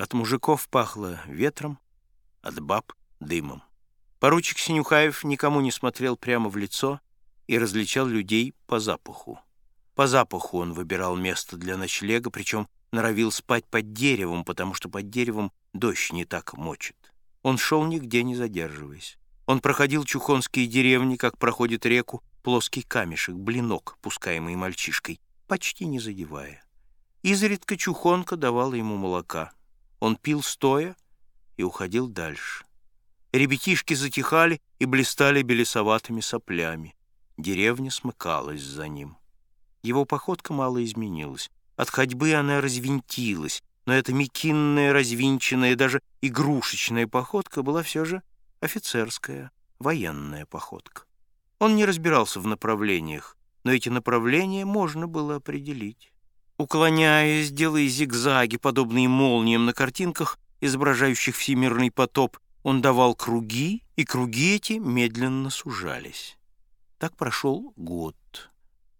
От мужиков пахло ветром, от баб — дымом. Поручик Синюхаев никому не смотрел прямо в лицо и различал людей по запаху. По запаху он выбирал место для ночлега, причем норовил спать под деревом, потому что под деревом дождь не так мочит. Он шел нигде не задерживаясь. Он проходил чухонские деревни, как проходит реку плоский камешек, блинок, пускаемый мальчишкой, почти не задевая. Изредка чухонка давала ему молока. Он пил стоя и уходил дальше. Ребятишки затихали и блистали белесоватыми соплями. Деревня смыкалась за ним. Его походка мало изменилась. От ходьбы она развинтилась, но эта мекинная, развинченная, даже игрушечная походка была все же офицерская, военная походка. Он не разбирался в направлениях, но эти направления можно было определить. Уклоняясь, делая зигзаги, подобные молниям на картинках, изображающих всемирный потоп, он давал круги, и круги эти медленно сужались. Так прошел год,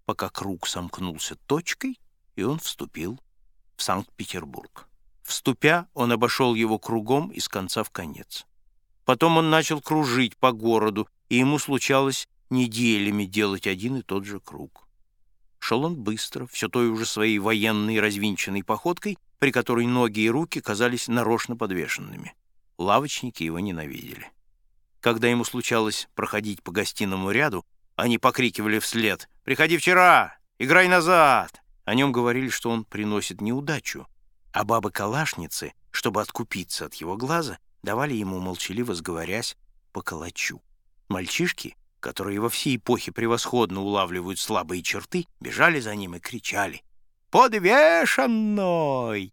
пока круг сомкнулся точкой, и он вступил в Санкт-Петербург. Вступя, он обошел его кругом из конца в конец. Потом он начал кружить по городу, и ему случалось неделями делать один и тот же круг. Шел он быстро, все той уже своей военной развинченной походкой, при которой ноги и руки казались нарочно подвешенными. Лавочники его ненавидели. Когда ему случалось проходить по гостиному ряду, они покрикивали вслед «Приходи вчера! Играй назад!» О нем говорили, что он приносит неудачу, а бабы-калашницы, чтобы откупиться от его глаза, давали ему, молчаливо сговорясь, по калачу. Мальчишки которые во всей эпохе превосходно улавливают слабые черты, бежали за ним и кричали «Подвешенной!»